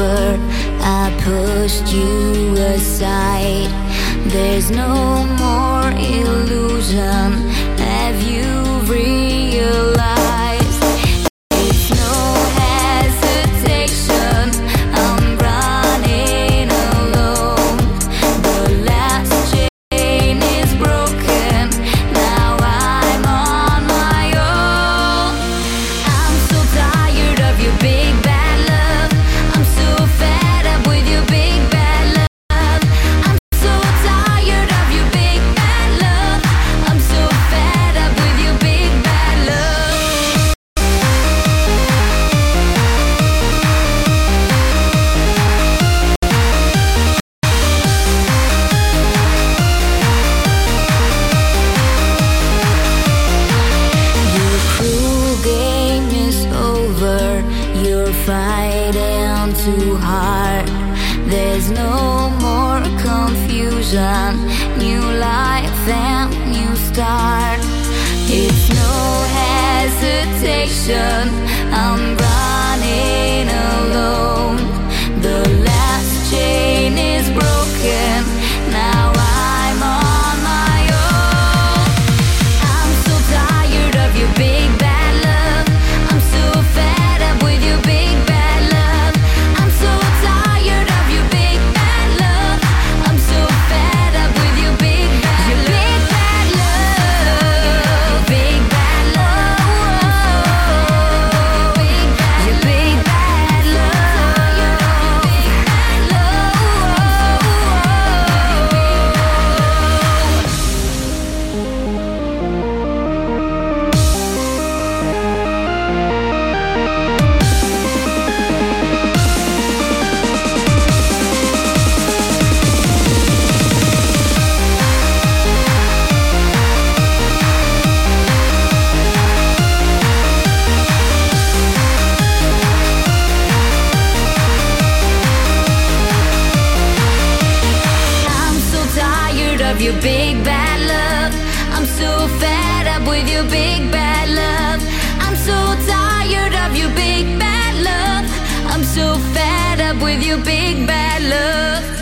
over, I pushed you aside. There's no more fighting too hard. There's no more confusion. New life and new start. It's no hesitation. I'm of your big bad love. I'm so fed up with your big bad love. I'm so tired of your big bad love. I'm so fed up with your big bad love.